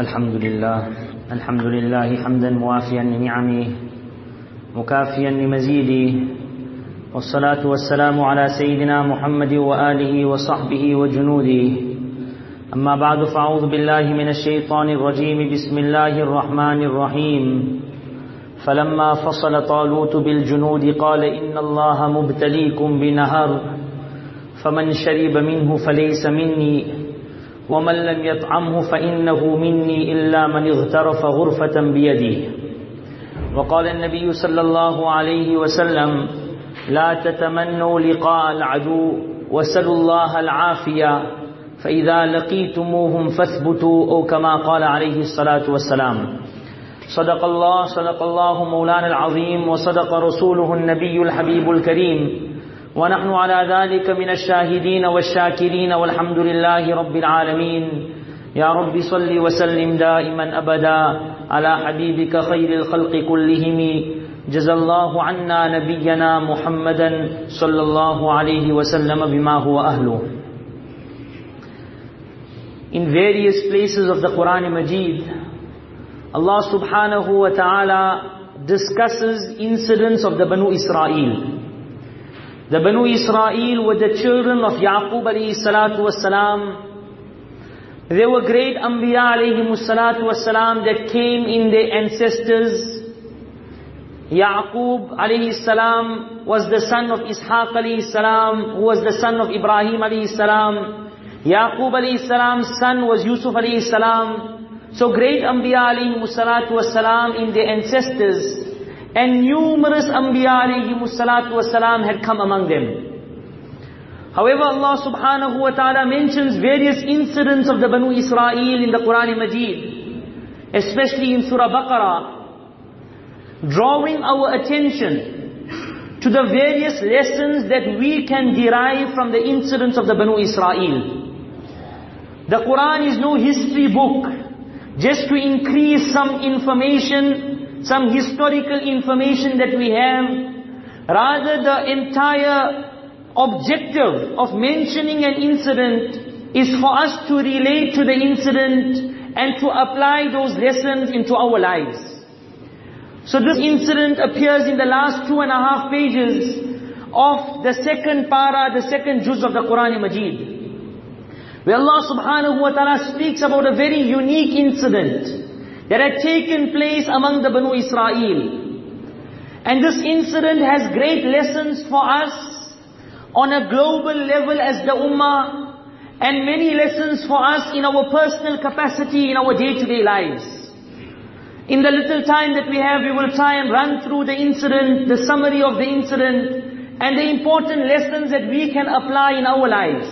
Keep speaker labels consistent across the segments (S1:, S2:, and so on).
S1: الحمد لله الحمد لله حمدا موافيا لنعمه مكافيا لمزيده والصلاة والسلام على سيدنا محمد وآله وصحبه وجنوده. أما بعد فأعوذ بالله من الشيطان الرجيم بسم الله الرحمن الرحيم. فلما فصل طالوت بالجنود قال إن الله مبتليكم بنهر فمن شرب منه فليس مني. ومن لم يطعمه فإنه مني إلا من اغترف غرفة بيده. وقال النبي صلى الله عليه وسلم لا تتمنوا لقاء العدو وسلوا الله العافية فإذا لقيتموهم فاثبتوا أو كما قال عليه الصلاة والسلام. صدق الله صدق الله مولانا العظيم وصدق رسوله النبي الحبيب الكريم. ونحن على ذلك من الشاهدين والشاكرين والحمد لله رب العالمين. يا رب صل وسلم دائما أبدا على حبيبك خير الخلق كلهم. جزى الله عنا نبينا محمدا صلى الله عليه وسلم بما هو أهله. In various places of the Quran Majid, Allah subhanahu wa ta'ala discusses incidents of the Banu Israel. The Banu Israel were the children of Yaqub alayhi salatu wasalam. They were great Anbiya alayhi salatu wasalam that came in their ancestors. Yaqub alayhi salam was the son of Ishaq alayhi salam, who was the son of Ibrahim alayhi salam. Yaqub alayhi salam's son was Yusuf alayhi salam. So great Anbiya alayhi salatu wasalam in their ancestors. And numerous Anbiya wasalam had come among them. However, Allah subhanahu wa ta'ala mentions various incidents of the Banu Israel in the Quran Majid, especially in Surah Baqarah, drawing our attention to the various lessons that we can derive from the incidents of the Banu Israel. The Quran is no history book, just to increase some information, some historical information that we have. Rather, the entire objective of mentioning an incident is for us to relate to the incident and to apply those lessons into our lives. So this incident appears in the last two and a half pages of the second para, the second juz of the Quran Majid. Where Allah subhanahu wa ta'ala speaks about a very unique incident that had taken place among the Banu Israel. And this incident has great lessons for us on a global level as the ummah and many lessons for us in our personal capacity in our day-to-day lives. In the little time that we have, we will try and run through the incident, the summary of the incident, and the important lessons that we can apply in our lives.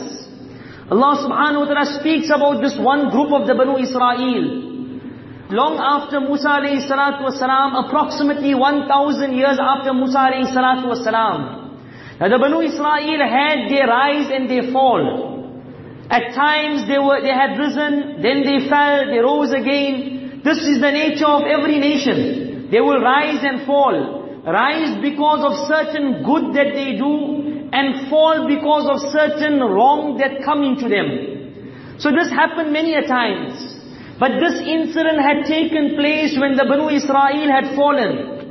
S1: Allah subhanahu wa ta'ala speaks about this one group of the Banu Israel. Long after Musa alayhi salatu wasalam, approximately 1000 years after Musa alayhi salatu wasalam. Now the Banu Israel had their rise and their fall. At times they were, they had risen, then they fell, they rose again. This is the nature of every nation. They will rise and fall. Rise because of certain good that they do, and fall because of certain wrong that come into them. So this happened many a times. But this incident had taken place when the Banu Israel had fallen.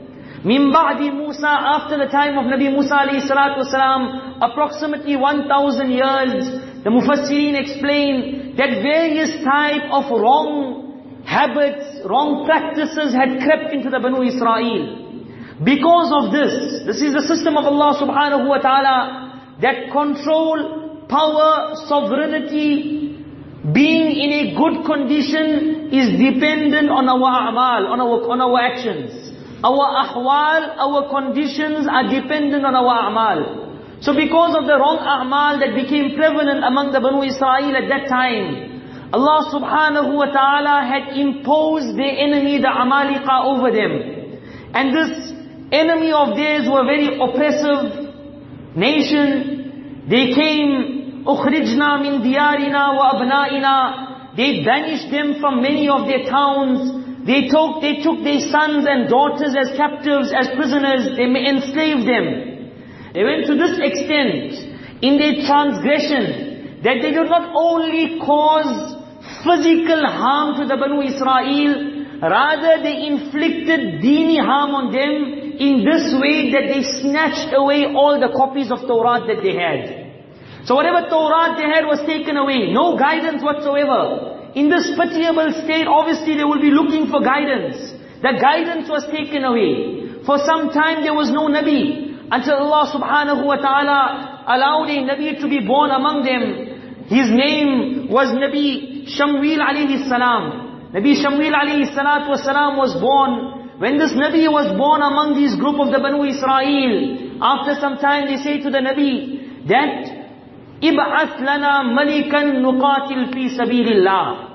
S1: Min ba'di Musa, after the time of Nabi Musa alayhi salatu wasalam, approximately 1000 years, the Mufassirin explain that various type of wrong habits, wrong practices had crept into the Banu Israel. Because of this, this is the system of Allah subhanahu wa ta'ala that control, power, sovereignty, being in a good condition is dependent on our a'mal, on our, on our actions. Our ahwal, our conditions are dependent on our a'mal. So because of the wrong a'mal that became prevalent among the Banu Israel at that time, Allah subhanahu wa ta'ala had imposed the enemy, the Amalika over them. And this enemy of theirs were very oppressive nation. They came, أُخْرِجْنَا مِنْ دِيَارِنَا وَأَبْنَائِنَا They banished them from many of their towns. They took, they took their sons and daughters as captives, as prisoners. They enslaved them. They went to this extent in their transgression that they did not only cause physical harm to the Banu Israel, rather they inflicted dini harm on them in this way that they snatched away all the copies of Torah that they had. So whatever Torah they had was taken away, no guidance whatsoever. In this pitiable state, obviously they will be looking for guidance. The guidance was taken away. For some time there was no Nabi. Until Allah subhanahu wa ta'ala allowed a Nabi to be born among them. His name was Nabi Shamwil alayhi salam. Nabi Shamwil alayhi salatu wasalam was born. When this Nabi was born among these group of the Banu Israel, after some time they say to the Nabi that ib'ath lana malikan nuqatil fi sabilillah.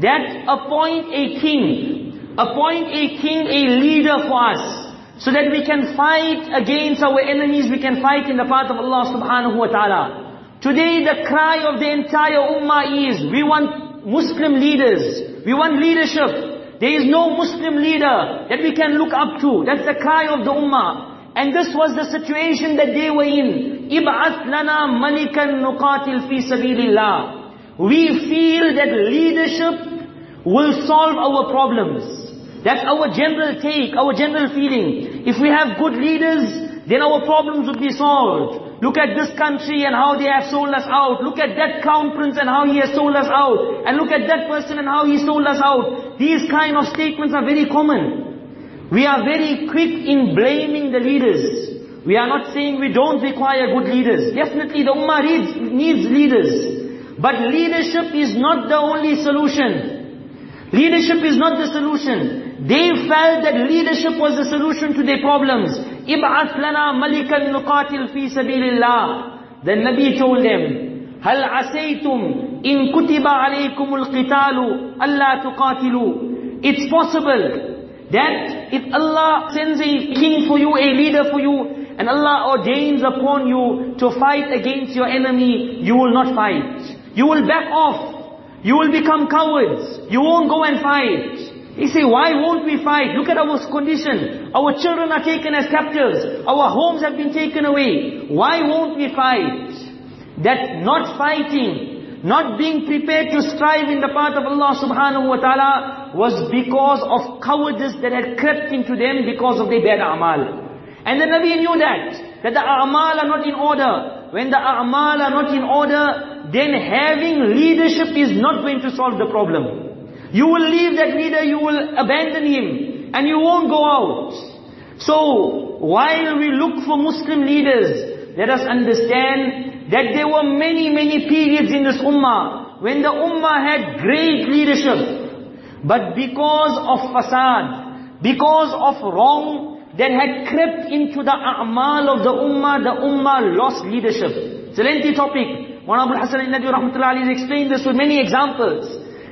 S1: That appoint a king, appoint a king, a leader for us, so that we can fight against our enemies, we can fight in the path of Allah subhanahu wa ta'ala. Today the cry of the entire ummah is, we want Muslim leaders, we want leadership. There is no Muslim leader that we can look up to. That's the cry of the ummah. And this was the situation that they were in. إِبْعَثْ لَنَا مَلِكًا نُقَاتِلْ فِي سَبِيلِ اللَّهِ We feel that leadership will solve our problems. That's our general take, our general feeling. If we have good leaders, then our problems would be solved. Look at this country and how they have sold us out. Look at that crown prince and how he has sold us out. And look at that person and how he sold us out. These kind of statements are very common. We are very quick in blaming the leaders. We are not saying we don't require good leaders. Definitely the ummah needs, needs leaders. But leadership is not the only solution. Leadership is not the solution. They felt that leadership was the solution to their problems. إِبْعَثْ لَنَا مَلِكًا نُقَاتِلْ فِي سَبِيلِ اللَّهِ The Nabi told them, هَلْ عَسَيْتُمْ إِن كُتِبَ عَلَيْكُمُ الْقِتَالُ أَلَّا تُقَاتِلُوا It's possible that if Allah sends a king for you, a leader for you, and Allah ordains upon you to fight against your enemy, you will not fight. You will back off. You will become cowards. You won't go and fight. He say, why won't we fight? Look at our condition. Our children are taken as captives. Our homes have been taken away. Why won't we fight? That not fighting not being prepared to strive in the path of Allah subhanahu wa ta'ala was because of cowardice that had crept into them because of their bad a'mal. And the Nabi knew that, that the a'mal are not in order. When the a'mal are not in order, then having leadership is not going to solve the problem. You will leave that leader, you will abandon him, and you won't go out. So, while we look for Muslim leaders, let us understand that there were many, many periods in this ummah when the ummah had great leadership. But because of fasad, because of wrong that had crept into the a'mal of the ummah, the ummah lost leadership. It's a lengthy topic. One Abu Hassan al-Nadwi rahmatullahi explained this with many examples.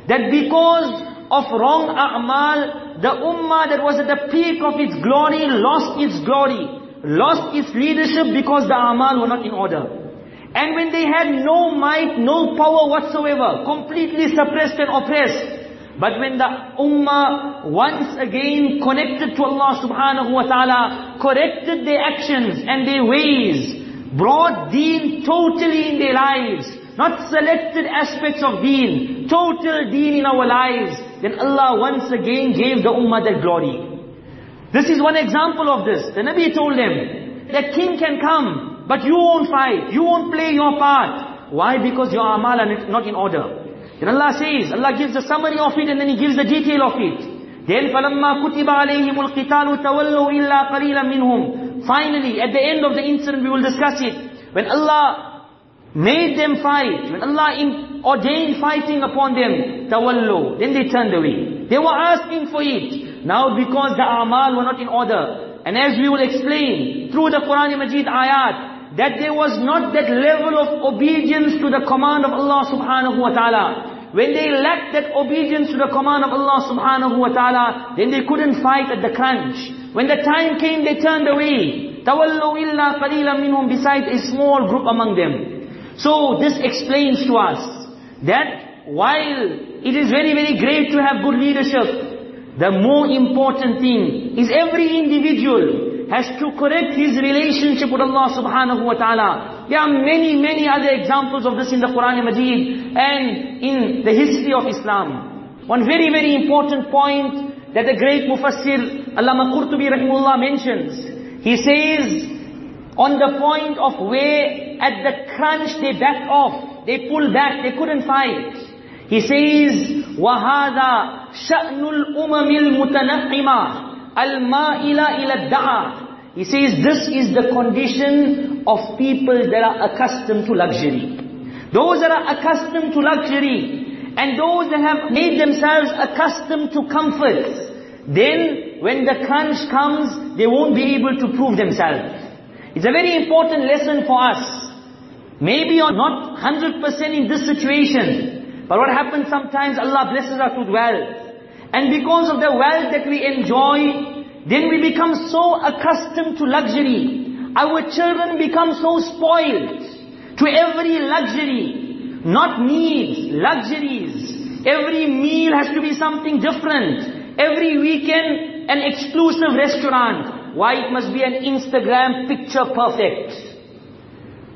S1: That because of wrong a'mal, the ummah that was at the peak of its glory lost its glory, lost its leadership because the a'mal were not in order. And when they had no might, no power whatsoever, completely suppressed and oppressed. But when the ummah once again connected to Allah subhanahu wa ta'ala, corrected their actions and their ways, brought deen totally in their lives, not selected aspects of deen, total deen in our lives, then Allah once again gave the ummah that glory. This is one example of this. The Nabi told them, the king can come, but you won't fight. You won't play your part. Why? Because your amal are not in order. Then Allah says, Allah gives the summary of it and then He gives the detail of it. Then فَلَمَّا كُتِبَ عَلَيْهِمُ الْقِتَالُ تَوَلَّوْا إِلَّا قَلِيلًا مِنْهُمْ Finally, at the end of the incident, we will discuss it. When Allah made them fight, when Allah ordained fighting upon them, tawallu, then they turned away. They were asking for it. Now because the amal were not in order, and as we will explain through the Quran Majid ayat, that there was not that level of obedience to the command of Allah subhanahu wa ta'ala. When they lacked that obedience to the command of Allah subhanahu wa ta'ala, then they couldn't fight at the crunch. When the time came, they turned away. تَوَلُّوا إِلَّا قَلِيلًا مِنْهُمْ Besides a small group among them. So this explains to us that while it is very, very great to have good leadership, the more important thing is every individual has to correct his relationship with Allah subhanahu wa ta'ala. There are many, many other examples of this in the Quran Majid and in the history of Islam. One very, very important point that the great Mufassir Allama Qurtubi rahimullah mentions. He says, on the point of where at the crunch they backed off, they pulled back, they couldn't fight. He says, وَهَذَا شَأْنُ الْأُمَمِ الْمُتَنَقِّمَةِ Al-ma'ila ila da'a. He says this is the condition of people that are accustomed to luxury. Those that are accustomed to luxury and those that have made themselves accustomed to comfort, then when the crunch comes, they won't be able to prove themselves. It's a very important lesson for us. Maybe you're not 100% in this situation, but what happens sometimes, Allah blesses us with wealth. And because of the wealth that we enjoy, then we become so accustomed to luxury. Our children become so spoiled to every luxury, not needs, luxuries. Every meal has to be something different. Every weekend, an exclusive restaurant. Why it must be an Instagram picture perfect.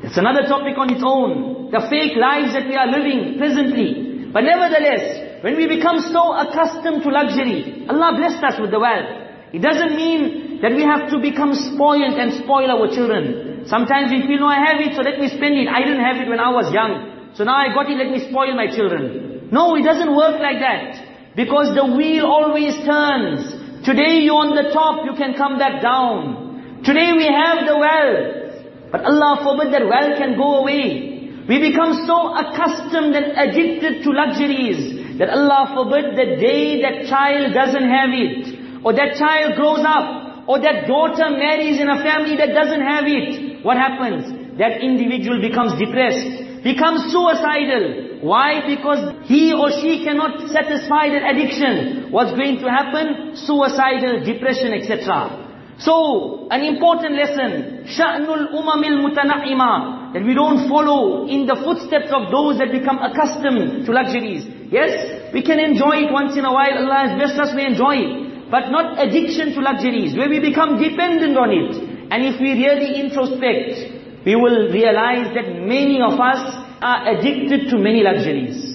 S1: It's another topic on its own. The fake lives that we are living presently. But nevertheless, when we become so accustomed to luxury, Allah blessed us with the wealth. It doesn't mean that we have to become spoiled and spoil our children. Sometimes we feel, no, I have it, so let me spend it. I didn't have it when I was young. So now I got it, let me spoil my children. No, it doesn't work like that. Because the wheel always turns. Today you're on the top, you can come back down. Today we have the wealth. But Allah forbid that wealth can go away. We become so accustomed and addicted to luxuries that Allah forbid the day that child doesn't have it, or that child grows up, or that daughter marries in a family that doesn't have it. What happens? That individual becomes depressed, becomes suicidal. Why? Because he or she cannot satisfy that addiction. What's going to happen? Suicidal, depression, etc. So, an important lesson, شَأْنُ الْأُمَمِ الْمُتَنَعِمَةِ That we don't follow in the footsteps of those that become accustomed to luxuries. Yes, we can enjoy it once in a while. Allah has blessed us, we enjoy it. But not addiction to luxuries, where we become dependent on it. And if we really introspect, we will realize that many of us are addicted to many luxuries.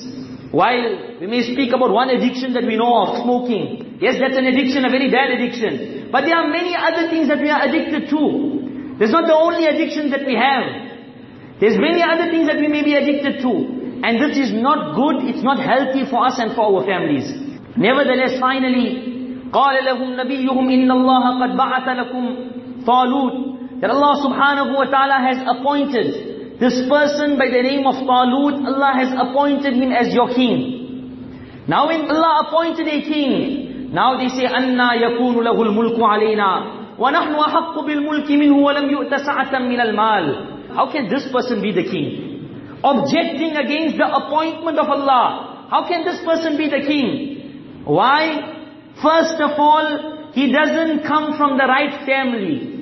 S1: While we may speak about one addiction that we know of, smoking. Yes, that's an addiction, a very bad addiction. But there are many other things that we are addicted to. There's not the only addiction that we have. There's many other things that we may be addicted to. And this is not good, it's not healthy for us and for our families. Nevertheless, finally, قال لهم نبيهم إن الله قد بعث لكم طالوت that Allah subhanahu wa ta'ala has appointed this person by the name of Talut, Allah has appointed him as your king. Now when Allah appointed a king, now they say, أَنَّا يَكُونُ لَهُ الْمُلْكُ عَلَيْنَا وَنَحْنُ أَحَقُّ بِالْمُلْكِ مِنْهُ وَلَمْ يُؤْتَ سَعَةً مِنَ الْمَالِ How can this person be the king? objecting against the appointment of Allah. How can this person be the king? Why? First of all, he doesn't come from the right family.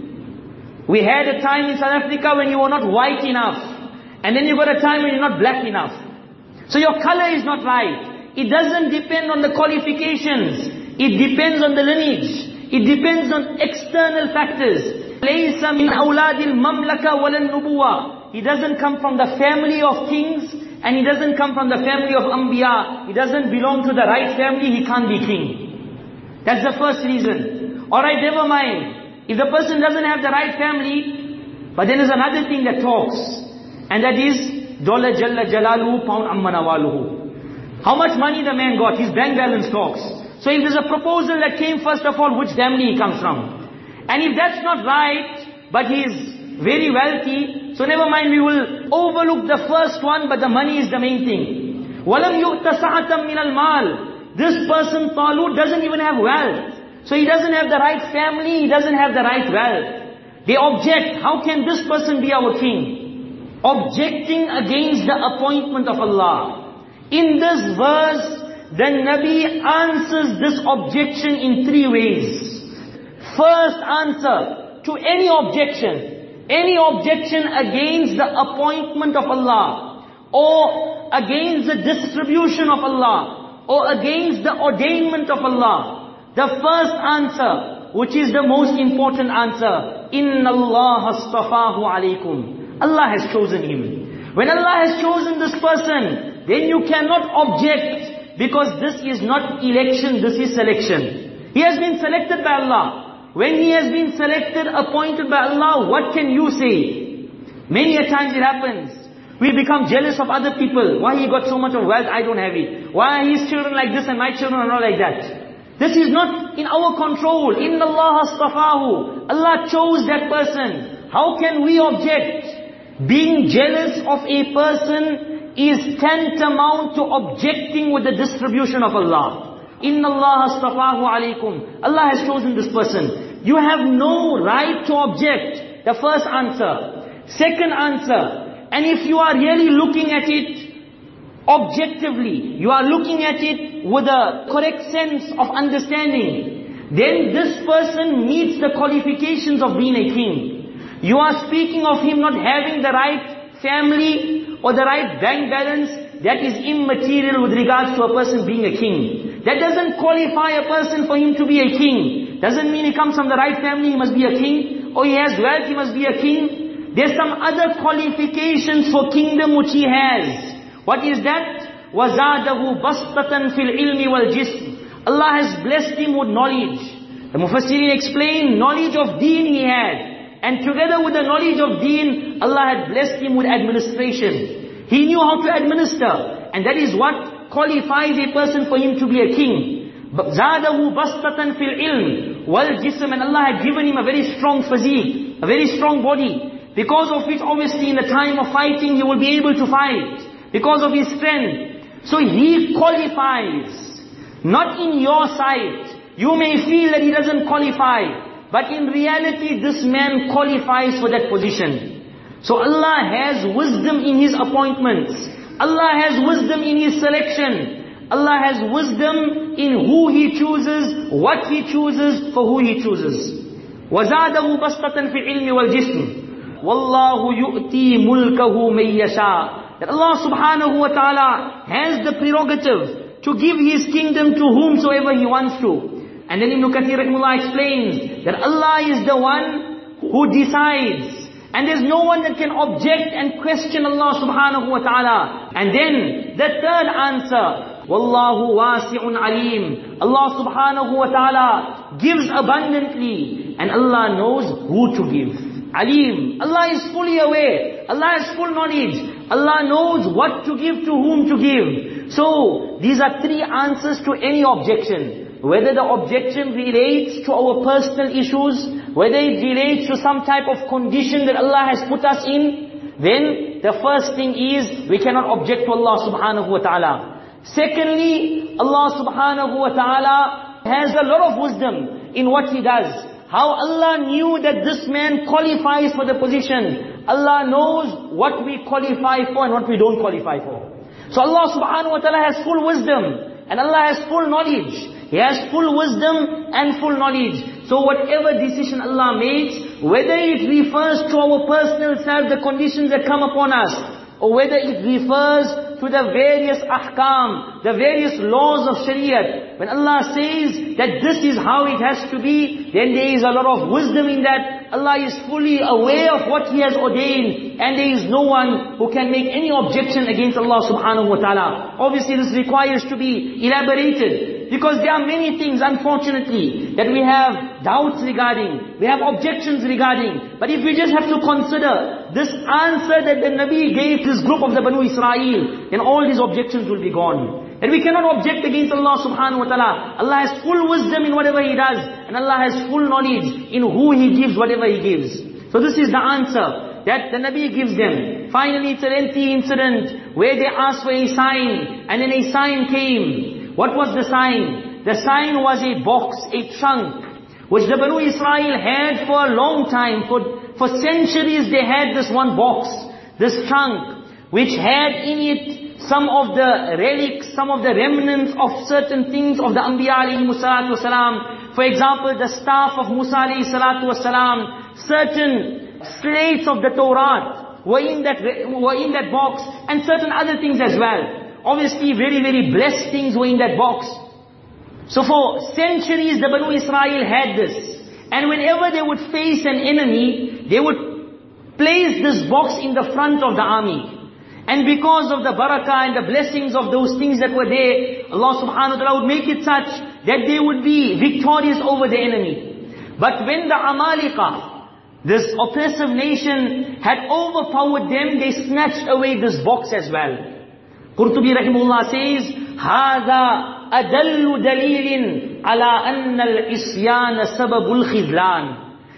S1: We had a time in South Africa when you were not white enough. And then you got a time when you're not black enough. So your color is not right. It doesn't depend on the qualifications. It depends on the lineage. It depends on external factors. لَيْسَ مِنْ أَوْلَادِ الْمَمْلَكَةِ وَلَا النُّبُوَّةِ he doesn't come from the family of kings, and he doesn't come from the family of Anbiya. He doesn't belong to the right family, he can't be king. That's the first reason. Alright, never mind. If the person doesn't have the right family, but then there's another thing that talks, and that is, Dollar Jalla Jalaluhu, Pound Ammanawaluhu. How much money the man got, his bank balance talks. So if there's a proposal that came first of all, which family he comes from. And if that's not right, but he's very wealthy, so never mind, we will overlook the first one, but the money is the main thing. وَلَمْ يُؤْتَ سَعَةً مِنَ الْمَالِ This person, Talut, doesn't even have wealth. So he doesn't have the right family, he doesn't have the right wealth. They object, how can this person be our king? Objecting against the appointment of Allah. In this verse, the Nabi answers this objection in three ways. First answer to any objection any objection against the appointment of Allah, or against the distribution of Allah, or against the ordainment of Allah, the first answer, which is the most important answer. Inna Allah astafahu alaykum. Allah has chosen him. When Allah has chosen this person, then you cannot object because this is not election, this is selection. He has been selected by Allah. When he has been selected, appointed by Allah, what can you say? Many a times it happens. We become jealous of other people. Why he got so much of wealth, I don't have it. Why his children like this and my children are not like that? This is not in our control. Inna Allah astafahu. Allah chose that person. How can we object? Being jealous of a person is tantamount to objecting with the distribution of Allah. Inna Allah astafahu alaykum. Allah has chosen this person. You have no right to object. The first answer. Second answer, and if you are really looking at it objectively, you are looking at it with a correct sense of understanding, then this person meets the qualifications of being a king. You are speaking of him not having the right family or the right bank balance, that is immaterial with regards to a person being a king. That doesn't qualify a person for him to be a king. Doesn't mean he comes from the right family, he must be a king. Or he has wealth, he must be a king. There's some other qualifications for kingdom which he has. What is that? وَزَادَهُ بَسْطَةً فِي الْعِلْمِ وَالْجِسْمِ Allah has blessed him with knowledge. The Mufassirin explain, knowledge of deen he had. And together with the knowledge of deen, Allah had blessed him with administration. He knew how to administer. And that is what qualifies a person for him to be a king. زَادَهُ بَسْطَةً فِي الْعِلْمِ Wal jism, and Allah had given him a very strong physique, a very strong body, because of which obviously in the time of fighting he will be able to fight, because of his strength. So he qualifies, not in your sight. You may feel that he doesn't qualify, but in reality this man qualifies for that position. So Allah has wisdom in his appointments. Allah has wisdom in His selection. Allah has wisdom in who He chooses, what He chooses, for who He chooses. وَزَادَهُ بَسْطَةً فِي الْعِلْمِ وَالْجِسْمِ Wallahu yu'ti mulkahu may yasha. That Allah subhanahu wa ta'ala has the prerogative to give His kingdom to whomsoever He wants to. And then Ibn Kathir rahimullah explains that Allah is the one who decides. And there's no one that can object and question Allah subhanahu wa ta'ala. And then the third answer, Wallahu wasi'un alim. Allah subhanahu wa ta'ala gives abundantly. And Allah knows who to give. Alim. Allah is fully aware. Allah has full knowledge. Allah knows what to give to whom to give. So, these are three answers to any objection. Whether the objection relates to our personal issues, whether it relates to some type of condition that Allah has put us in, then the first thing is we cannot object to Allah subhanahu wa ta'ala. Secondly, Allah subhanahu wa ta'ala has a lot of wisdom in what He does. How Allah knew that this man qualifies for the position. Allah knows what we qualify for and what we don't qualify for. So Allah subhanahu wa ta'ala has full wisdom. And Allah has full knowledge. He has full wisdom and full knowledge. So whatever decision Allah makes, whether it refers to our personal self, the conditions that come upon us, or whether it refers to the various ahkam, the various laws of Shariah. When Allah says that this is how it has to be, then there is a lot of wisdom in that. Allah is fully aware of what He has ordained, and there is no one who can make any objection against Allah subhanahu wa ta'ala. Obviously this requires to be elaborated. Because there are many things, unfortunately, that we have doubts regarding, we have objections regarding. But if we just have to consider this answer that the Nabi gave this group of the Banu Israel, then all these objections will be gone. And we cannot object against Allah subhanahu wa ta'ala. Allah has full wisdom in whatever He does. And Allah has full knowledge in who He gives whatever He gives. So this is the answer that the Nabi gives them. Finally, it's a lengthy incident where they asked for a sign, and then a sign came. What was the sign? The sign was a box, a trunk, which the Banu Israel had for a long time. For, for centuries they had this one box, this trunk, which had in it some of the relics, some of the remnants of certain things of the Anbiya alayhi salatu wasalam. For example, the staff of Musa alayhi salatu wasalam, certain slates of the Torah were in that, were in that box, and certain other things as well. Obviously very, very blessed things were in that box. So for centuries the Banu Israel had this. And whenever they would face an enemy, they would place this box in the front of the army. And because of the barakah and the blessings of those things that were there, Allah subhanahu wa ta'ala would make it such that they would be victorious over the enemy. But when the Amalika, this oppressive nation, had overpowered them, they snatched away this box as well. Qurtubi rahimullah says, هذا أدل دليل على أن الإسيان سبب الخذلان.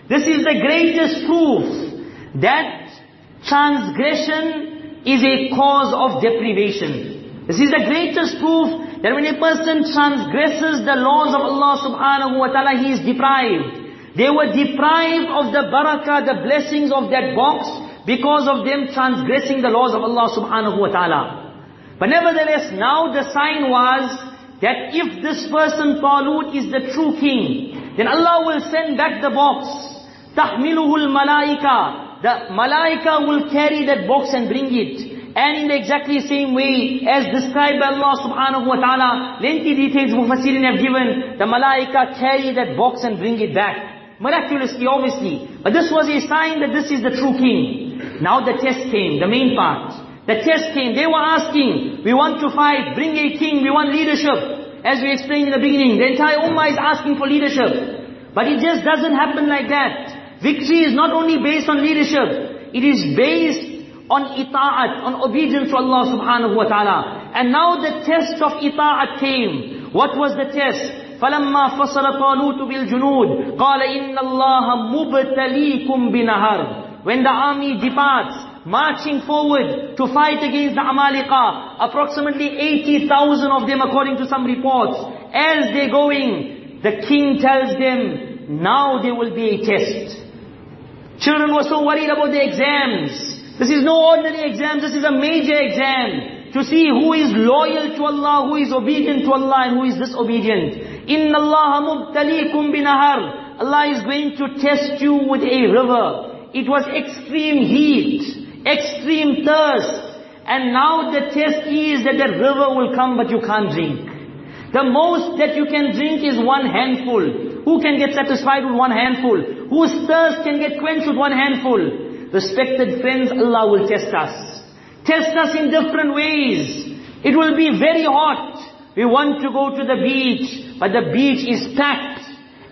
S1: This is the greatest proof that transgression is a cause of deprivation. This is the greatest proof that when a person transgresses the laws of Allah subhanahu wa ta'ala, he is deprived. They were deprived of the barakah, the blessings of that box, because of them transgressing the laws of Allah subhanahu wa ta'ala. But nevertheless, now the sign was that if this person Talut is the true king, then Allah will send back the box. Tahmiluhul malaika. The malaika will carry that box and bring it. And in the exactly same way as described by Allah subhanahu wa ta'ala, lengthy details Mufassirin have given, the malaika carry that box and bring it back. Miraculously, obviously. But this was a sign that this is the true king. Now the test came, the main part. The test came, they were asking, we want to fight, bring a king, we want leadership. As we explained in the beginning, the entire ummah is asking for leadership. But it just doesn't happen like that. Victory is not only based on leadership, it is based on ita'at, on obedience to Allah subhanahu wa ta'ala. And now the test of ita'at came. What was the test? فَلَمَّا فَصَلَ طَالُوتُ بِالْجُنُودِ قَالَ إِنَّ اللَّهَ مُبْتَلِيكُمْ بِنَهَرٍ When the army departs, marching forward to fight against the Amalika, approximately 80,000 of them according to some reports. As they're going, the king tells them, now there will be a test. Children were so worried about the exams. This is no ordinary exam, this is a major exam. To see who is loyal to Allah, who is obedient to Allah and who is disobedient. Inna Allah mubtalikum binahar. Allah is going to test you with a river. It was extreme heat, extreme thirst. And now the test is that the river will come but you can't drink. The most that you can drink is one handful. Who can get satisfied with one handful? Whose thirst can get quenched with one handful? Respected friends, Allah will test us. Test us in different ways. It will be very hot. We want to go to the beach, but the beach is packed.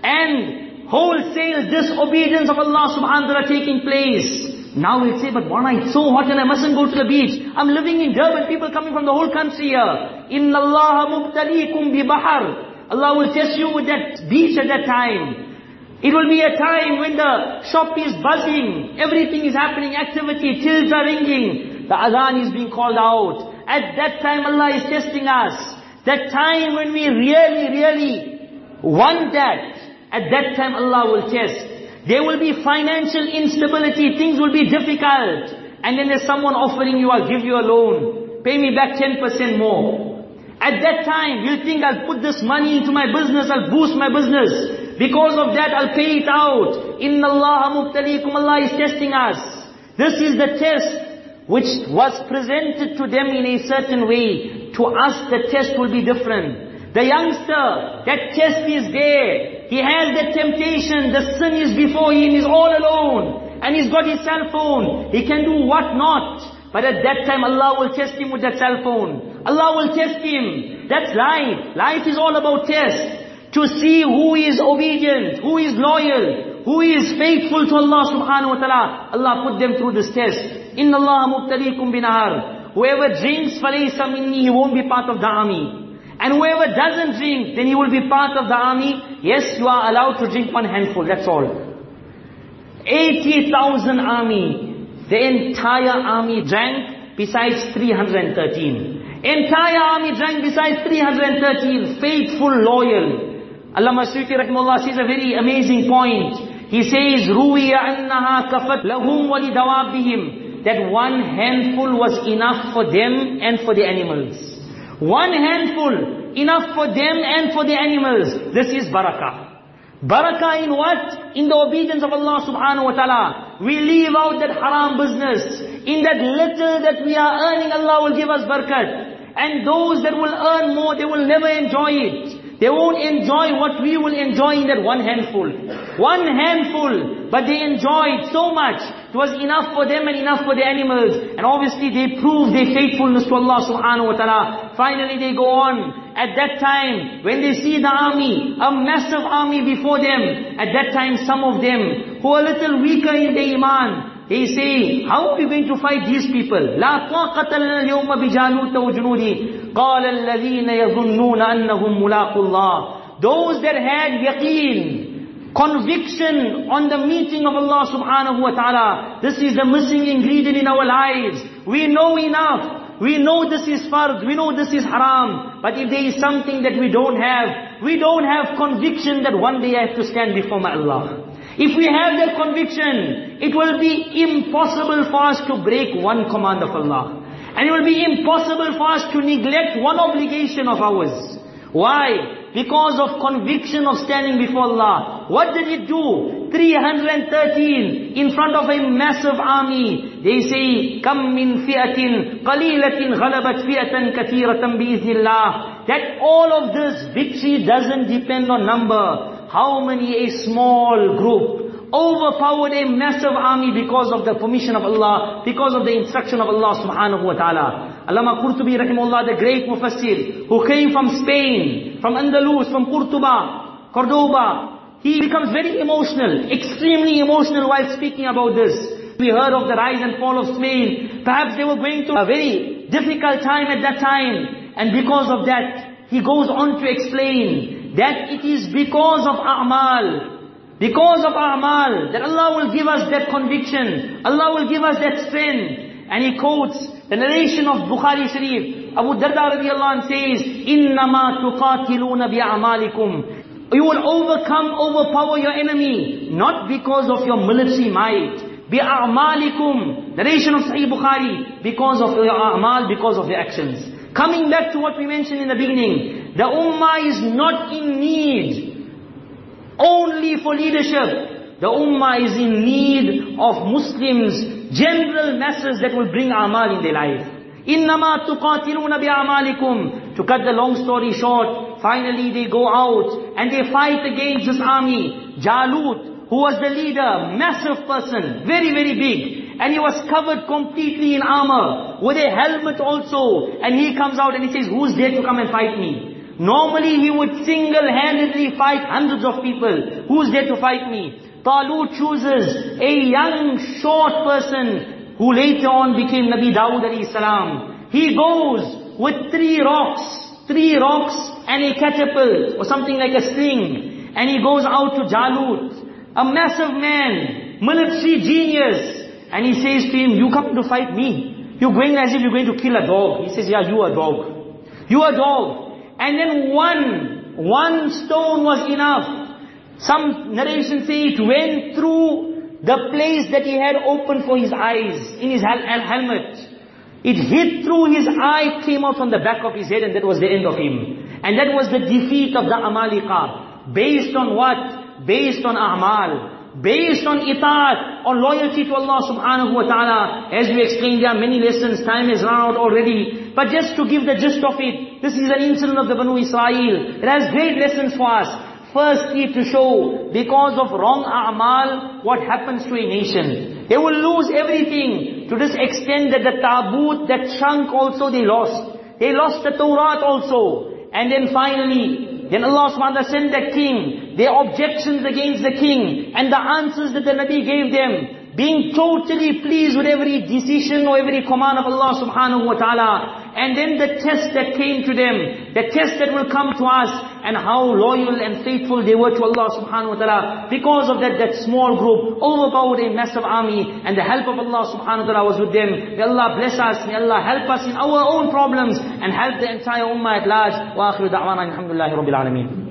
S1: And wholesale disobedience of Allah subhanahu wa ta'ala taking place. Now we'll say, but Bwana, it's so hot and I mustn't go to the beach. I'm living in Durban, people coming from the whole country here. Inna Allah mubtalikum bi bahar. Allah will test you with that beach at that time. It will be a time when the shop is buzzing, everything is happening, activity, tills are ringing, the adhan is being called out. At that time Allah is testing us. That time when we really, really want that, at that time Allah will test. There will be financial instability, things will be difficult. And then there's someone offering you, I'll give you a loan. Pay me back 10% more. At that time, you think I'll put this money into my business, I'll boost my business. Because of that, I'll pay it out. Inna Allah mubtalikum, Allah is testing us. This is the test which was presented to them in a certain way. To us, the test will be different. The youngster, that test is there. He has that temptation, the sin is before him, he's all alone. And he's got his cell phone. He can do what not. But at that time Allah will test him with that cell phone. Allah will test him. That's life. Life is all about test. To see who is obedient, who is loyal, who is faithful to Allah subhanahu wa ta'ala. Allah put them through this test. Inna Allah mubtalikum binahar. Whoever drinks falaysa minni, he won't be part of the army. And whoever doesn't drink, then he will be part of the army. Yes, you are allowed to drink one handful, that's all. 80,000 army. The entire army drank besides 313. Entire army drank besides 313. Faithful, loyal. Allama Suyuti rahimahullah says a very amazing point. He says, رُوِيَ أَنَّهَا كَفَتْ لَهُمْ وَلِدَوَابِهِمْ That one handful was enough for them and for the animals. One handful, enough for them and for the animals. This is barakah. Barakah in what? In the obedience of Allah subhanahu wa ta'ala. We leave out that haram business. In that little that we are earning, Allah will give us barakat. And those that will earn more, they will never enjoy it. They won't enjoy what we will enjoy in that one handful. One handful, but they enjoyed so much. It was enough for them and enough for the animals. And obviously they proved their faithfulness to Allah subhanahu wa ta'ala. Finally they go on. At that time, when they see the army, a massive army before them, at that time some of them, who are a little weaker in their iman, they say, how are we going to fight these people? لا طاقة لنا اليوم بجالوت وجنوده قال الذين يظنون أنهم ملاق الله Those that had yaqeen, conviction on the meeting of Allah subhanahu wa ta'ala. This is the missing ingredient in our lives. We know enough. We know this is fard, we know this is haram. But if there is something that we don't have, we don't have conviction that one day I have to stand before my Allah. If we have that conviction, it will be impossible for us to break one command of Allah. And it will be impossible for us to neglect one obligation of ours. Why? Because of conviction of standing before Allah. What did it do? 313 in front of a massive army. They say, "Kam min fi'atin qalilatin ghalabat fi'atan kathiratan bi'iznillah. That all of this victory doesn't depend on number. How many a small group overpowered a massive army because of the permission of Allah, because of the instruction of Allah subhanahu wa ta'ala. Allama Qurtubi rahimahullah, the great mufassir, who came from Spain, from Andalus, from Qurtuba, Cordoba, he becomes very emotional, extremely emotional while speaking about this. We heard of the rise and fall of Spain. Perhaps they were going through a very difficult time at that time. And because of that, he goes on to explain that it is because of a'mal, because of a'mal, that Allah will give us that conviction, Allah will give us that strength. And he quotes the narration of Bukhari Sharif, Abu Darda radiallahu anh says, إِنَّمَا تُقَاتِلُونَ بِأَعْمَالِكُمْ You will overcome, overpower your enemy, not because of your military might, بِأَعْمَالِكُمْ Narration of Sahih Bukhari, because of your a'mal, because of your actions. Coming back to what we mentioned in the beginning, the ummah is not in need only for leadership. The ummah is in need of Muslims, general masses that will bring amal in their life. إِنَّمَا تُقَاتِلُونَ بِأَعْمَالِكُمْ To cut the long story short, finally they go out and they fight against this army. Jalut, who was the leader, massive person, very, very big. And he was covered completely in armor, with a helmet also. And he comes out and he says, who's there to come and fight me? Normally he would single-handedly fight hundreds of people. Who's there to fight me? Talut chooses a young, short person who later on became Nabi Dawud alayhi salam. He goes with three rocks, three rocks and a catapult or something like a sling. And he goes out to Jalut, a massive man, military genius, and he says to him, you come to fight me. You're going as if you're going to kill a dog. He says, yeah, you are a dog. You are a dog. And then one, one stone was enough. Some narrations say it went through the place that he had opened for his eyes, in his hel helmet. It hit through his eye, came out from the back of his head, and that was the end of him. And that was the defeat of the Amalika. Based on what? Based on A'mal based on itaat, on loyalty to Allah subhanahu wa ta'ala. As we explained, there are many lessons, time is run out already. But just to give the gist of it, this is an incident of the Banu Israel. It has great lessons for us. Firstly, to show, because of wrong a'mal, what happens to a nation. They will lose everything, to this extent that the tabut, that chunk also they lost. They lost the Torah also. And then finally, then Allah subhanahu wa ta'ala sent the king, their objections against the king, and the answers that the Nabi gave them, being totally pleased with every decision or every command of Allah subhanahu wa ta'ala. And then the test that came to them, the test that will come to us, and how loyal and faithful they were to Allah subhanahu wa ta'ala. Because of that, that small group overpowered a massive army, and the help of Allah subhanahu wa ta'ala was with them. May Allah bless us, may Allah help us in our own problems, and help the entire ummah at large. Wa akhiru da'wana alhamdulillahi rabbil alameen.